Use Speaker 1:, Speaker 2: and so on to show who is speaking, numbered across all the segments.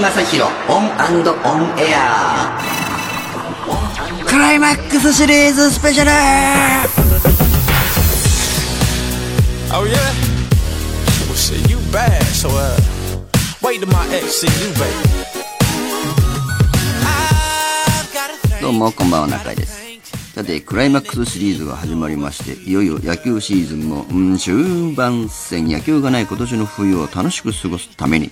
Speaker 1: 正宏オンオンエア
Speaker 2: クライマックスシリーズスペシャル
Speaker 3: Oh yeah? Well shit, you bad, so uh wait till my ex see you, baby.
Speaker 2: どうもこんばんは中居ですさてクライマックスシリーズが始まりましていよいよ野球シーズンも、うん、終盤戦野球がない今年の冬を楽しく過ごすために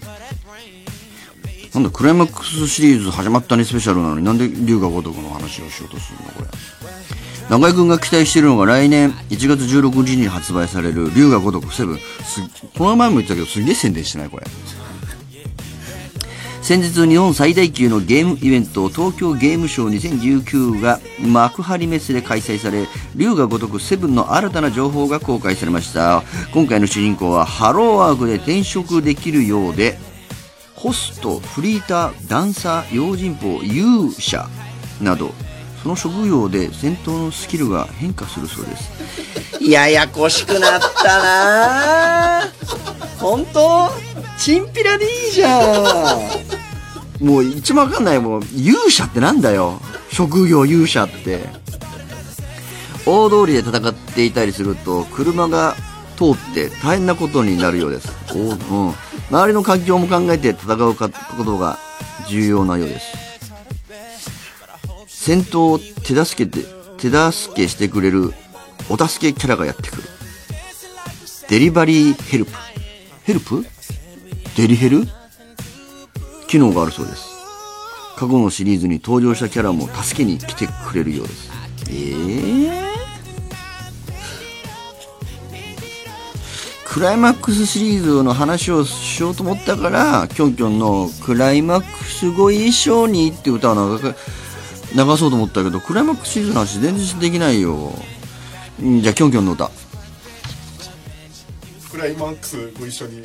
Speaker 2: なんだクライマックスシリーズ始まったねスペシャルなのになんで龍が如くの話をしようとするのこれ。中居君が期待してるのが来年1月16日に発売される龍が如く7すこの前も言ったけどすげえ宣伝してないこれ。先日日本最大級のゲームイベント東京ゲームショー2019が幕張メッセで開催され龍が如く7の新たな情報が公開されました。今回の主人公はハローワークで転職できるようでホストフリーターダンサー用心棒勇者などその職業で戦闘のスキルが変化するそうです。ややこしくなったな。本当？チンピラでいいじゃん。もう一番わかんないもう勇者ってなんだよ。職業勇者って。大通りで戦っていたりすると車が通って大変なことになるようです、おうん、周りの環境も考えて戦うことが重要なようです。戦闘を手助けて手助けしてくれるお助けキャラがやってくる。デリバリーヘルプ。ヘルプ？デリヘル？機能があるそうです。過去のシリーズに登場したキャラも助けに来てくれるようです。えー、クライマックスシリーズの話をしようと思ったからキョンキョンの「クライマックスご一緒に」って歌を流そうと思ったけどクライマックスシリーズの話全然できないよ。じゃあキョンキョンの歌。
Speaker 4: クライマックスご一緒に。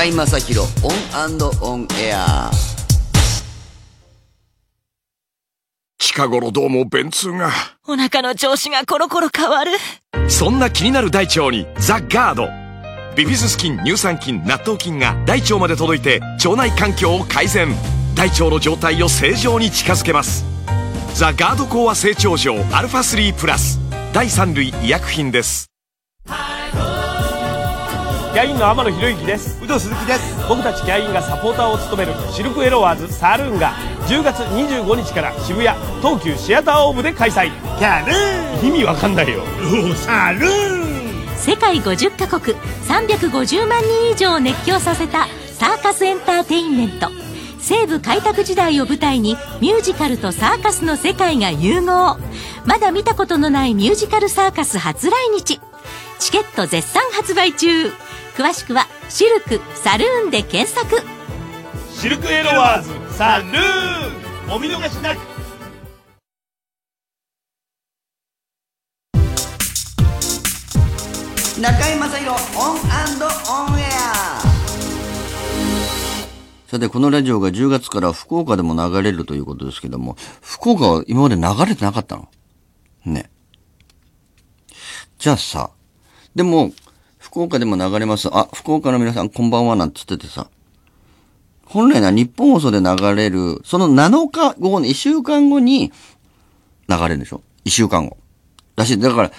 Speaker 2: 中居正広オンオンエア
Speaker 5: 近頃どうも便通が。
Speaker 6: お腹の調子がコロコロ変わる。
Speaker 5: そんな気になる大腸にザ・ガード。ビフィズス菌、乳酸菌、納豆菌が大腸まで届いて腸内環境を改善。大腸の状態を正常に近づけます。ザ・ガードコーワ整腸錠アルファ3プラス。第3類医薬品です。
Speaker 7: キャインの天野博之です。
Speaker 8: 宇藤鈴木です。
Speaker 7: 僕たちキャインがサポーターを務めるシルクエロワーズサルーンが10月25日から渋谷東急シアターオーブで開催。
Speaker 8: キャルー。
Speaker 7: 意味わかんないよ。
Speaker 8: ンサルーン。
Speaker 6: 世界50カ国350万人以上を熱狂させたサーカスエンターテインメント。西部開拓時代を舞台にミュージカルとサーカスの世界が融合。まだ見たことのないミュージカルサーカス初来日。チケット絶賛発売中詳しくは「シルクサルーン」で検索。
Speaker 8: シルクエロワーズサルーン。お見逃しなく。
Speaker 2: 中居正広オンオンエア。さて、このラジオが10月から福岡でも流れるということですけども、福岡は今まで流れてなかったの？ね。じゃあさ、でも、福岡でも流れます。あ、福岡の皆さんこんばんはなんて言っててさ、本来な日本放送で流れる、その7日後の、1週間後に流れるでしょ ?1 週間後。らしい。だから、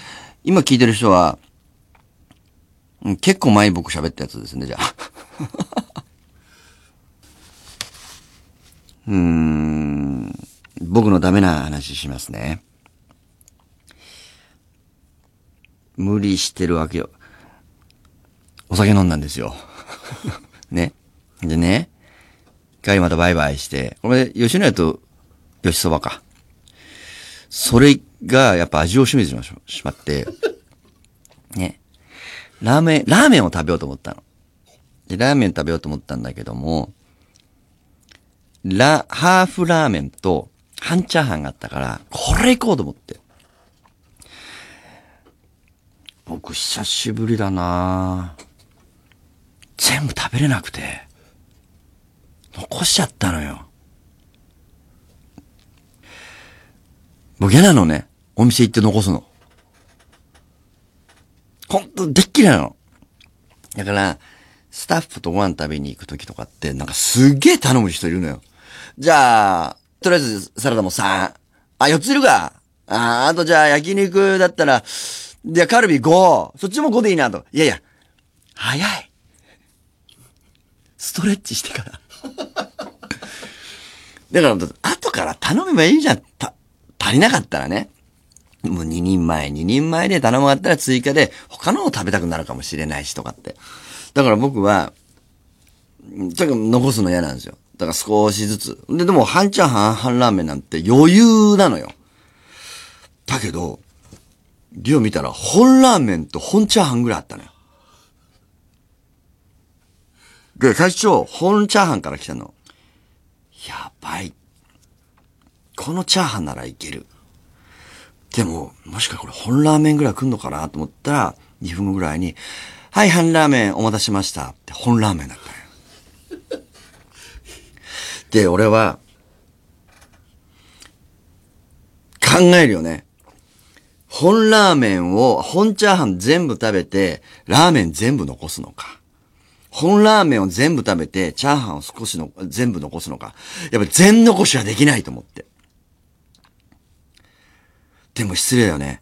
Speaker 2: 今聞いてる人は、うん結構前僕喋ったやつですね、じゃあ。うん。僕のダメな話しますね。無理してるわけよ。お酒飲んだんですよ。ね。でね、帰りまたバイバイして、これ、吉野家と吉そばか。それが、やっぱ味を占めてしまって、ね。ラーメン、ラーメンを食べようと思ったの。で、ラーメン食べようと思ったんだけども、ラ、ハーフラーメンと半チャーハンがあったから、これ行こうと思って。僕久しぶりだなぁ全部食べれなくて、残しちゃったのよ。僕嫌なのね。お店行って残すの。ほんと、でっきりなの。だから、スタッフとご飯食べに行くときとかって、なんかすげえ頼む人いるのよ。じゃあ、とりあえずサラダも3。あ、4ついるか。あ、あとじゃあ焼肉だったら、じゃあカルビ5。そっちも5でいいなと。いやいや、早い。ストレッチしてから。だから、後から頼めばいいじゃん。た、足りなかったらね。もう2人前、2人前で頼むかったら追加で他のを食べたくなるかもしれないしとかって。だから僕は、とにかく残すの嫌なんですよ。だから少しずつ。で、でも半チャーハン、半ラーメンなんて余裕なのよ。だけど、量見たら本ラーメンと本チャーハンぐらいあったのよ。で、最初、本チャーハンから来たの。やばい。このチャーハンならいける。でも、もしかこれ本ラーメンぐらい来んのかなと思ったら、2分後ぐらいに、はい、半ラーメンお待たせしました。って本ラーメンだったよ。で、俺は、考えるよね。本ラーメンを、本チャーハン全部食べて、ラーメン全部残すのか。本ラーメンを全部食べて、チャーハンを少しの、全部残すのか。やっぱ全残しはできないと思って。でも失礼だよね。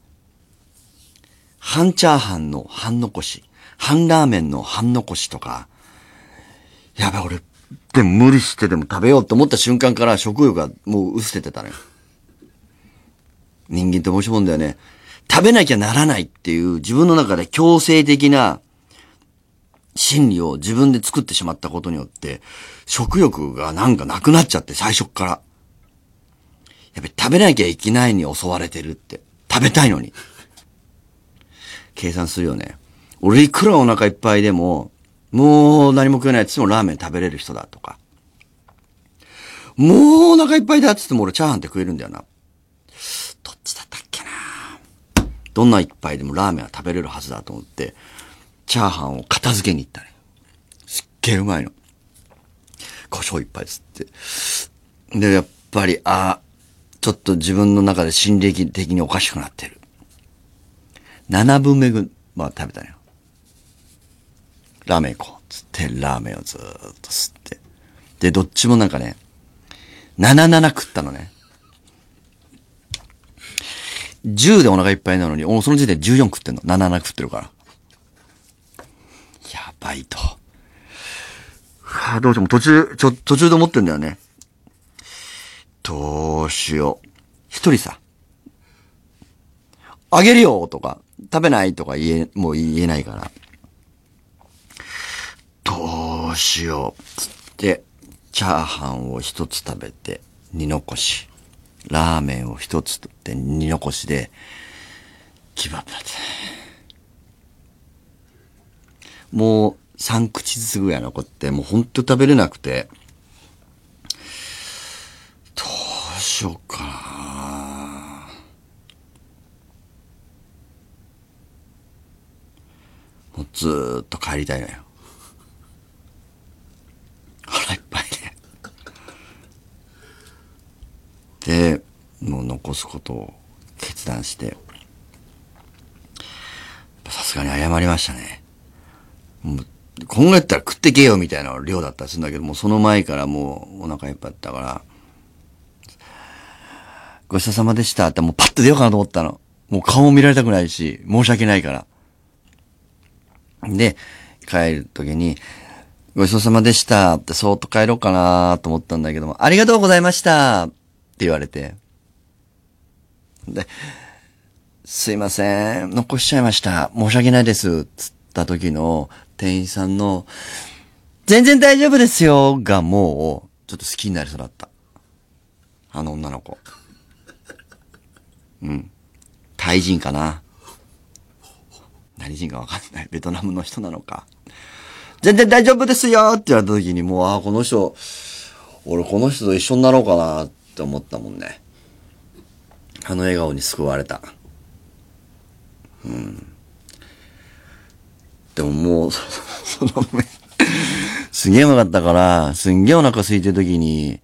Speaker 2: 半チャーハンの半残し、半ラーメンの半残しとか、やばい俺、でも無理してでも食べようと思った瞬間から食欲がもう薄れてたのよ。人間って面白いもんだよね。食べなきゃならないっていう自分の中で強制的な心理を自分で作ってしまったことによって、食欲がなんかなくなっちゃって最初から。やっぱり食べなきゃいけないに襲われてるって。食べたいのに。計算するよね。俺いくらお腹いっぱいでも、もう何も食えないっつってもラーメン食べれる人だとか。もうお腹いっぱいだっつっても俺チャーハンって食えるんだよな。どっちだったっけなどんな一杯でもラーメンは食べれるはずだと思って、チャーハンを片付けに行ったね。すっげえうまいの。胡椒一杯つって。で、やっぱり、ああちょっと自分の中で心理的におかしくなってる。7分目ぐまあ食べたのよ。ラーメン行こう。つって、ラーメンをずーっと吸って。で、どっちもなんかね、77食ったのね。10でお腹いっぱいなのに、おその時点で14食ってんの。77食ってるから。やばいと。はあ、どうしよう。も途中、ちょ、途中で思ってんだよね。どうしよう。一人さ、あげるよとか、食べないとか言え、もう言えないから。どうしよう。つって、チャーハンを一つ食べて、二残し。ラーメンを一つ取って二残しで、ギブアップだって。もう3口ずつぐらい残って、もうほんと食べれなくて、どうしようかなもうずーっと帰りたいのよ。腹いっぱいで。で、もう残すことを決断して、さすがに謝りましたね。もう、考えたら食ってけよみたいな量だったりするんだけど、もうその前からもうお腹いっぱいだったから、ごちそうさまでしたってもうパッと出ようかなと思ったの。もう顔も見られたくないし、申し訳ないから。で、帰るときに、ごちそうさまでしたってそーっと帰ろうかなと思ったんだけども、ありがとうございましたって言われて。で、すいません、残しちゃいました。申し訳ないです。つった時の店員さんの、全然大丈夫ですよがもう、ちょっと好きになりそうだった。あの女の子。うん。タイ人かな。何人かわかんない。ベトナムの人なのか。全然大丈夫ですよって言われた時にもう、ああ、この人、俺この人と一緒になろうかなって思ったもんね。あの笑顔に救われた。うん。でももう、そ その目、すげえうまかったから、すんげえお腹空いてる時に、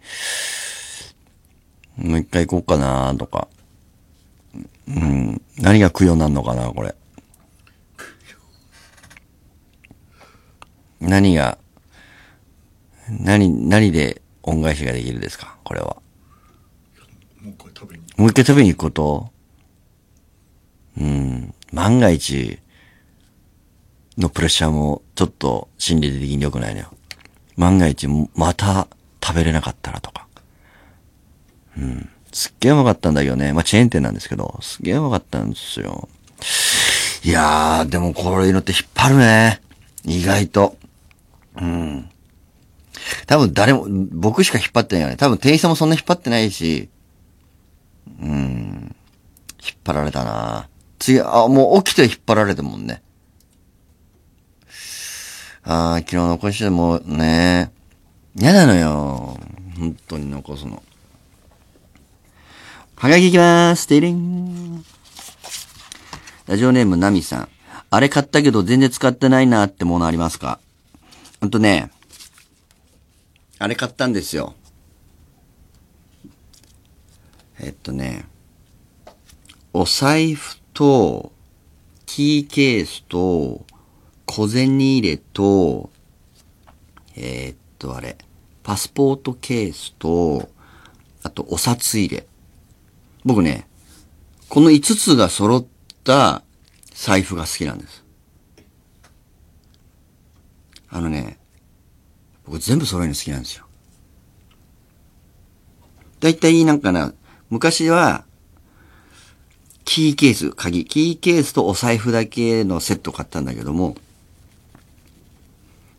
Speaker 2: もう一回行こうかなとか。うん。何が供養なんのかな、これ。何が、何、何で恩返しができるですかこれは。もう一回食べに行くこと？うん。万が一のプレッシャーもちょっと心理的に良くないのよ。万が一また食べれなかったらとか。うん。すっげえうまかったんだけどね。まあ、チェーン店なんですけど、すっげえうまかったんですよ。いやー、でもこういうのって引っ張るね。意外と。うん。多分誰も、僕しか引っ張ってないよね。多分店員さんもそんな引っ張ってないし、うん。引っ張られたな次、あ、もう起きて引っ張られたもんね。ああ、昨日残してもね、嫌なのよ。本当に残すの。はがきいきまーす。てりん。ラジオネームナミさん。あれ買ったけど全然使ってないなってものありますか？ほんとね、あれ買ったんですよ。えっとね、お財布と、キーケースと、小銭入れと、えーっと、あれ、パスポートケースと、あと、お札入れ。僕ね、この5つが揃った財布が好きなんです。あのね、僕全部揃えるの好きなんですよ。だいたいなんかな、昔は、キーケース、鍵、キーケースとお財布だけのセット買ったんだけども、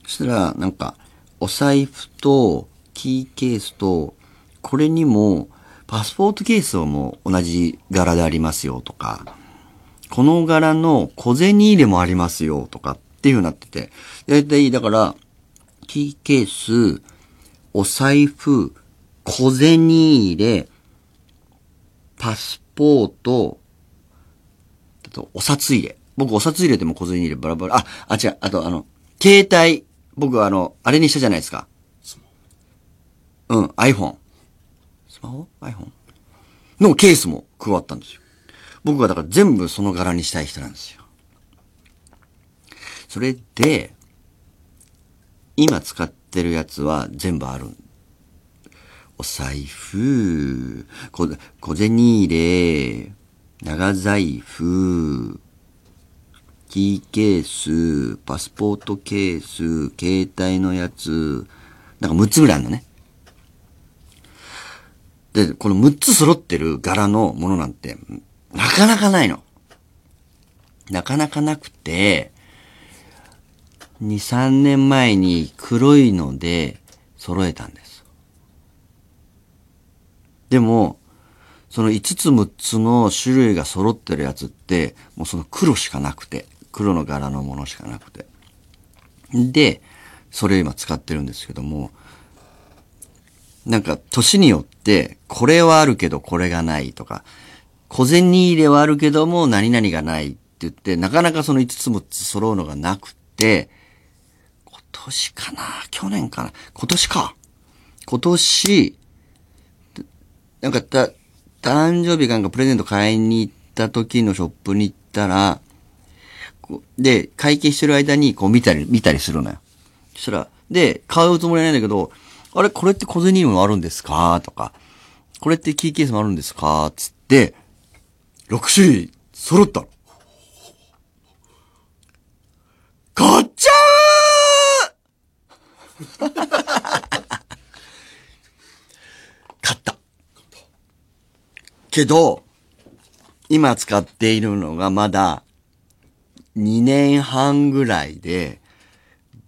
Speaker 2: そしたら、なんか、お財布と、キーケースと、これにも、パスポートケースはもう同じ柄でありますよとか、この柄の小銭入れもありますよとかっていう風になってて、だいたいだから、キーケース、お財布、小銭入れ、パスポート、あと、お札入れ。僕、お札入れても小銭入れバラバラ。あ、あ、違う。あと、あの、携帯。僕、あの、あれにしたじゃないですか。うん、iPhone。スマホ ?iPhone? のケースも加わったんですよ。僕はだから全部その柄にしたい人なんですよ。それで、今使ってるやつは全部ある。お財布、小小銭入れ、長財布、キーケース、パスポートケース、携帯のやつ、なんか6つぐらいあるのね。で、この6つ揃ってる柄のものなんて、なかなかないの。なかなかなくて、2、3年前に黒いので揃えたんです。でも、その5つ6つの種類が揃ってるやつって、もうその黒しかなくて、黒の柄のものしかなくて。で、それを今使ってるんですけども、なんか、年によって、これはあるけどこれがないとか、小銭入れはあるけども何々がないって言って、なかなかその5つも揃うのがなくて、今年かな去年かな今年か。今年、なんかた、誕生日かなんかプレゼント買いに行った時のショップに行ったら、で、会計してる間にこう見たり、見たりするのよ。そしたら、で、買うつもりはないんだけど、あれ、これって小銭もあるんですか？とか、これってキーケースもあるんですか？つって、6種類揃ったの。買っちゃう買った。けど、今使っているのがまだ2年半ぐらいで、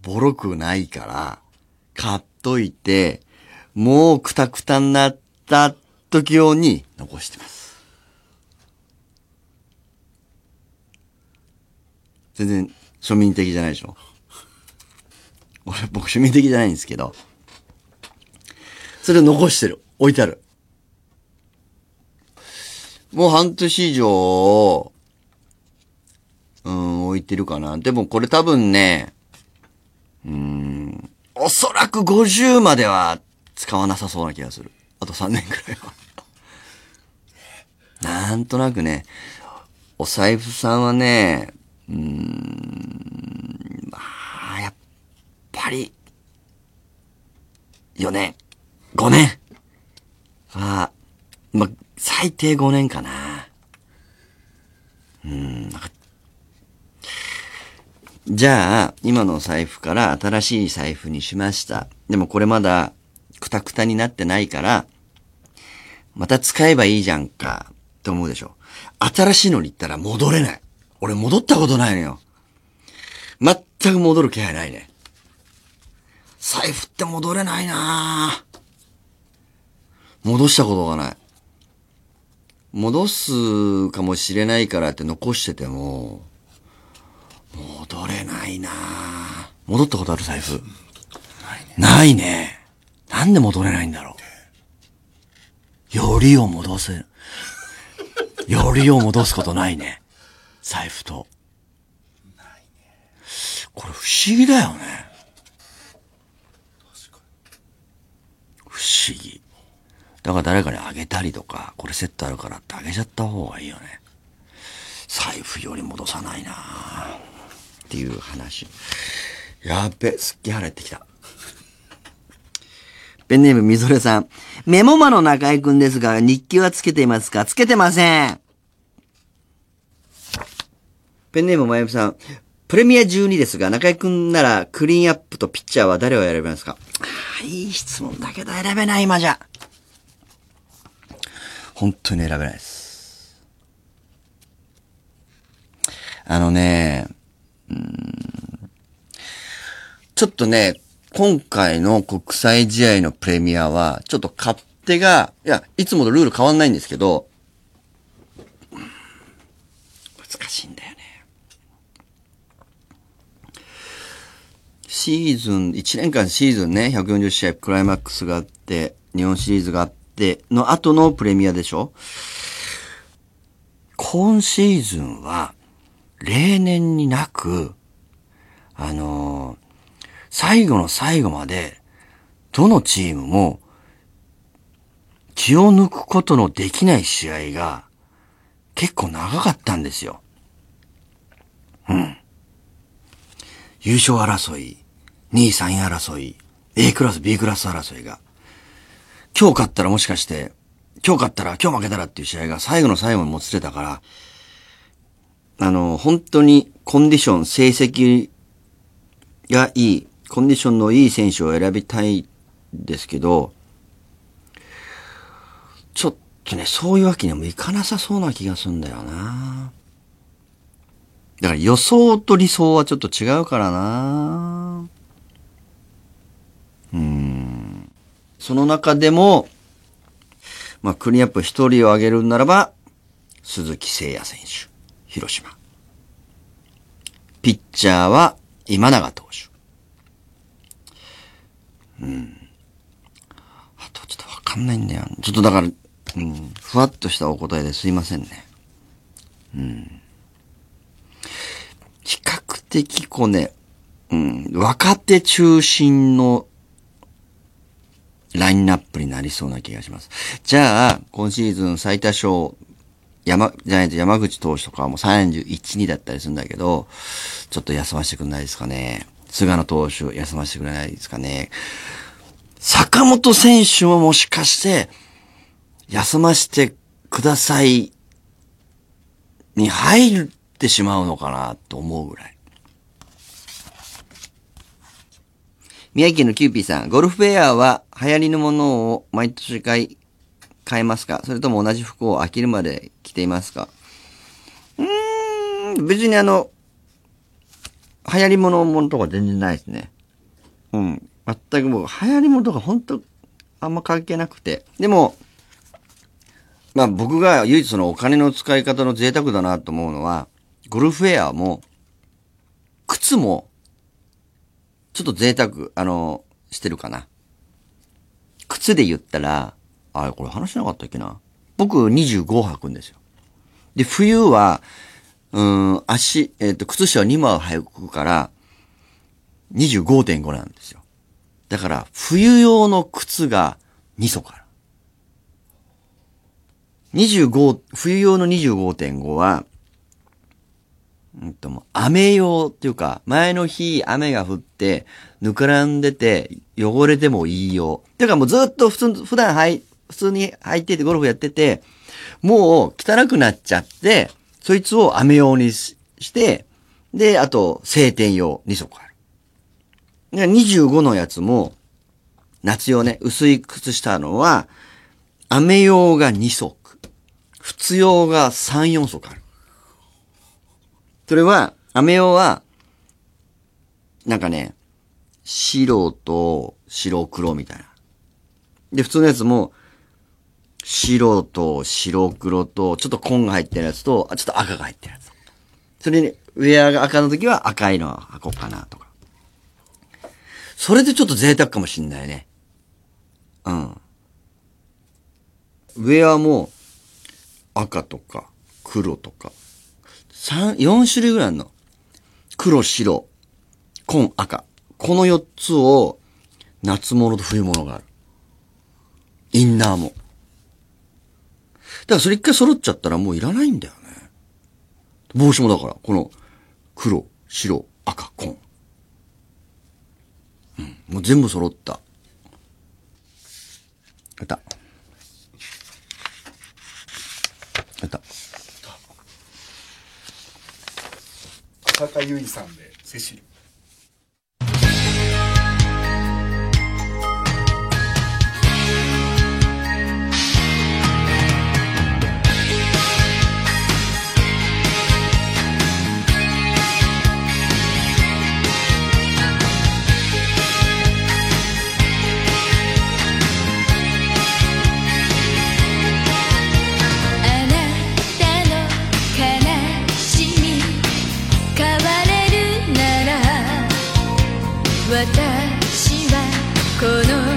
Speaker 2: ボロくないから、買っといて、もうくたくたになった時用に残してます。全然庶民的じゃないでしょ？俺、僕庶民的じゃないんですけど、それを残してる。置いてある。もう半年以上、うん、置いてるかな。でもこれ多分ね、うん、おそらく50までは使わなさそうな気がする。あと3年くらいは。なんとなくね、お財布さんはね、うーん、まあ、やっぱり、4年、5年は、まあ、最低5年かな。うん、なんかじゃあ、今の財布から新しい財布にしました。でもこれまだ、くたくたになってないから、また使えばいいじゃんか、って思うでしょ。新しいのに行ったら戻れない。俺戻ったことないのよ。全く戻る気配ないね。財布って戻れないな戻したことがない。戻すかもしれないからって残してても、戻れないなぁ戻ったことある財布ないね。なんで戻れないんだろう。よりを戻せる。よりを戻すことないね。財布と。これ不思議だよね。不思議。だから誰かにあげたりとか、これセットあるからってあげちゃった方がいいよね。財布より戻さないなぁっていう話。やっべ、すっげえ腹減ってきた。ペンネームみぞれさん。メモマの中井くんですが、日記はつけていますか？つけてません。ペンネームまゆみさん。プレミア12ですが、中井くんならクリーンアップとピッチャーは誰を選びますか？いい質問だけど選べない今じゃ。本当に選べないです。あのね、うーんちょっとね、今回の国際試合のプレミアは、ちょっと勝手が、いや、いつもとルール変わんないんですけど、難しいんだよね。シーズン、1年間シーズンね、140試合クライマックスがあって、日本シリーズがあって、の後のプレミアでしょ？今シーズンは、例年になく、あのー最後の最後まで、どのチームも、気を抜くことのできない試合が、結構長かったんですよ。うん。優勝争い、2位3位争い、A クラス B クラス争いが、今日勝ったらもしかして、今日勝ったら今日負けたらっていう試合が最後の最後にもつれたから、あの、本当にコンディション、成績がいい、コンディションのいい選手を選びたいですけど、ちょっとね、そういうわけにもいかなさそうな気がするんだよな。だから予想と理想はちょっと違うからな。うん。その中でも、まあ、クリーンアップ一人を挙げるならば、鈴木誠也選手、広島。ピッチャーは今永投手。うん。あとちょっとわかんないんだよ。ちょっとだから、うん、ふわっとしたお答えですいませんね。うん。比較的こうね、うん、若手中心のラインナップになりそうな気がします。じゃあ、今シーズン最多勝、山、じゃないと山口投手とかはもう31、2だったりするんだけど、ちょっと休ませてくれないですかね。菅野投手休ませてくれないですかね。坂本選手ももしかして、休ませてくださいに入ってしまうのかなと思うぐらい。宮城県のキューピーさん、ゴルフウェアは流行りのものを毎年買い、買えますか？それとも同じ服を飽きるまで着ていますか？うーん、別にあの、流行り物ものとか全然ないですね。うん。全くもう、流行り物とか本当あんま関係なくて。でも、まあ僕が唯一そのお金の使い方の贅沢だなと思うのは、ゴルフウェアも、靴も、ちょっと贅沢、あの、してるかな。靴で言ったら、あれこれ話しなかったっけな。僕25履くんですよ。で、冬は、うん、足、えっ、と、靴下は2枚履くから、25.5なんですよ。だから、冬用の靴が2足ある。25、冬用の25.5は、うんともう雨用っていうか、前の日雨が降って、ぬからんでて、汚れてもいいよ。てかもうずっと普通、普段はい、普通に履いててゴルフやってて、もう汚くなっちゃって、そいつを雨用にして、で、あと、晴天用2足ある。で25のやつも、夏用ね、薄い靴下のは、雨用が2足。普通用が3、4足ある。それは、雨用は、なんかね、白と白黒みたいな。で、普通のやつも、白と白黒と、ちょっと紺が入ってるやつと、ちょっと赤が入ってるやつ。それに、ウェアが赤の時は赤いの履こうかなとか。それでちょっと贅沢かもしんないね。うん。ウェアも赤とか黒とか、三、四種類ぐらいあるの。黒、白、紺、赤。この四つを夏物と冬物がある。インナーも。だからそれ一回揃っちゃったらもういらないんだよね。帽子もだから、この黒、白、赤、紺。うん、もう全部揃った。やった。やった。
Speaker 4: 浅香唯さんでセシル
Speaker 9: はこの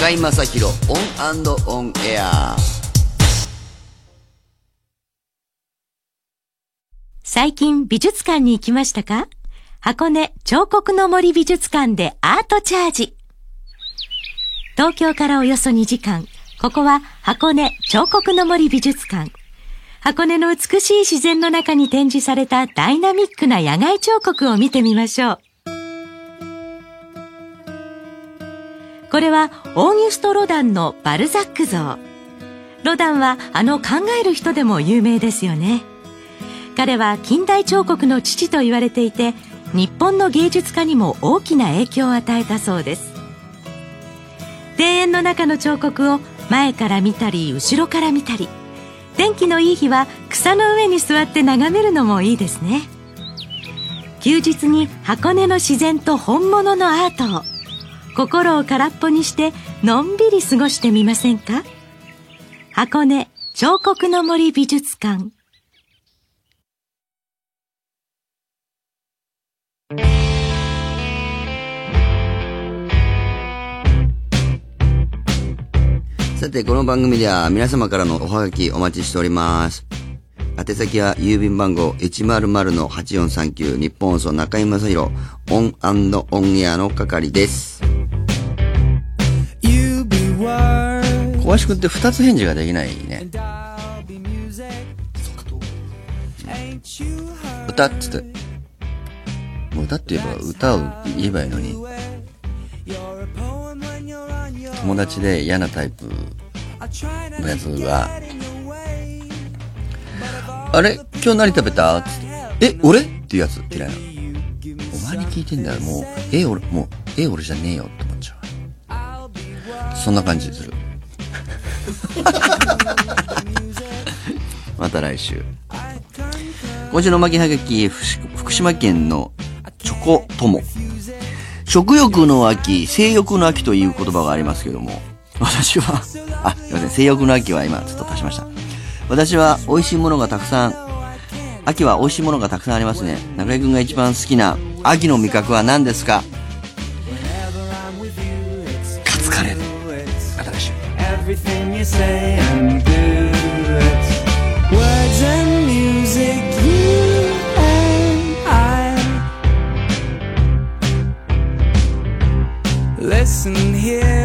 Speaker 2: 中居正広オンオンエア
Speaker 6: 最近美術館に行きましたか？箱根彫刻の森美術館でアートチャージ。東京からおよそ2時間。ここは箱根彫刻の森美術館。箱根の美しい自然の中に展示されたダイナミックな野外彫刻を見てみましょう。これはオーギュスト・ロダンのバルザック像。ロダンはあの考える人でも有名ですよね。彼は近代彫刻の父と言われていて、日本の芸術家にも大きな影響を与えたそうです。庭園の中の彫刻を前から見たり後ろから見たり天気のいい日は草の上に座って眺めるのもいいですね休日に箱根の自然と本物のアートを心を空っぽにしてのんびり過ごしてみませんか？箱根彫刻の森美術館
Speaker 2: さて、この番組では皆様からのおはがきお待ちしております。宛先は郵便番号100-8439ニッポン放送中居正広オンオンエアの係です。小林くんって二つ返事ができないね。歌っつって。もう歌って言えば歌を言えばいいのに。友達で嫌なタイプのやつが、あれ？今日何食べた？つって。え、俺？っていうやつ嫌いなの。お前に聞いてんだよ。もう、え、俺、もう、え、俺じゃねえよって思っちゃう。そんな感じする。また来週。今週の巻きはがき、福島県のチョコ友。食欲の秋、性欲の秋という言葉がありますけども、私は、あ、すいません、性欲の秋は今ちょっと足しました。私は美味しいものがたくさん、秋は美味しいものがたくさんありますね。中井くんが一番好きな秋の味覚は何ですか？
Speaker 10: Say and do it. Words and music, you and I. Listen here.